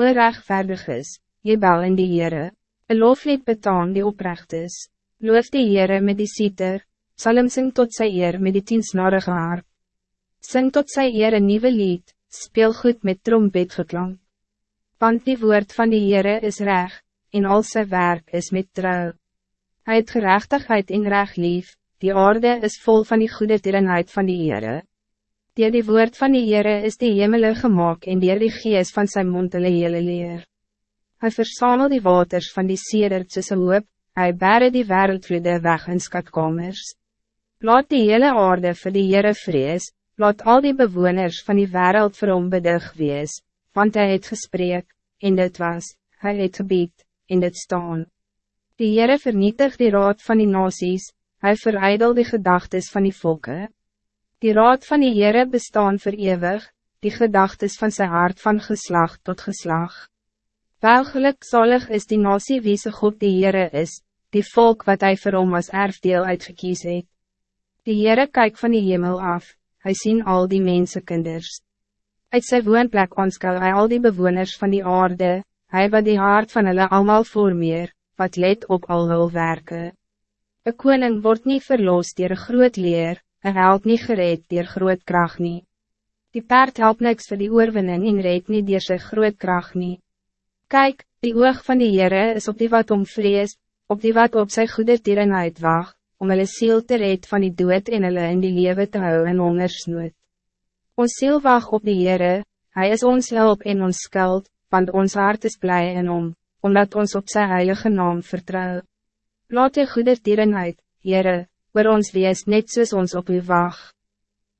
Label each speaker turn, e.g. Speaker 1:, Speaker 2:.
Speaker 1: O rechtvaardig is, jy bel in die Heere, een looflied betaan die oprecht is, loof die Heere met die sieter, sal hem sing tot sy eer met die tiensnarige harp. Sing tot sy eer een nieuwe lied, speel goed met trompet geklank. Want die woord van die Heere is recht, en al sy werk is met trouw. Hij het gerechtigheid en recht lief, die aarde is vol van die goede tierenheid van die Heere. Die die woord van die Heere is die hemele gemaakt en die die gees van zijn mond hulle hele leer. Hij versamel die waters van die seder tussen hoop, hy bere die wereldvloede weg in skatkamers. Laat die hele aarde vir die Heere vrees, laat al die bewoners van die wereld vir hom bedig wees, want hij het gesprek, en dit was, hij het gebied, en dit staan. Die Heere vernietigt die raad van die nasies, hij verijdel die gedachtes van die volken. Die raad van die Heere bestaan voor eeuwig, die gedachtes van zijn hart van geslag tot geslag. Welgeluk zalig is die nasie wie se God die Heere is, die volk wat hij vir hom as erfdeel uitgekies het. Die Heere kyk van die hemel af, hij zien al die mensenkinders. Uit sy woonplek aanskel hy al die bewoners van die aarde, hij wat die hart van hulle allemaal voormeer, wat let op al hul werke. Een koning wordt niet verlost door een groot leer, een held niet gereed door groot kracht niet. Die paard helpt niks voor die oorwinning en reed niet door zijn groot kracht niet. Kijk, die oog van die Heere is op die wat om vrees, op die wat op zijn goede dieren uitwacht, om hulle ziel te red van die dood en hulle in die lewe te hou en hongersnood. Ons ziel wacht op die Heere, hij is ons hulp en ons skuld, want ons hart is blij in om, omdat ons op zijn heilige naam vertrouwt. Laat je goede dieren uit, Heere, oor ons wees net soos ons op u wacht.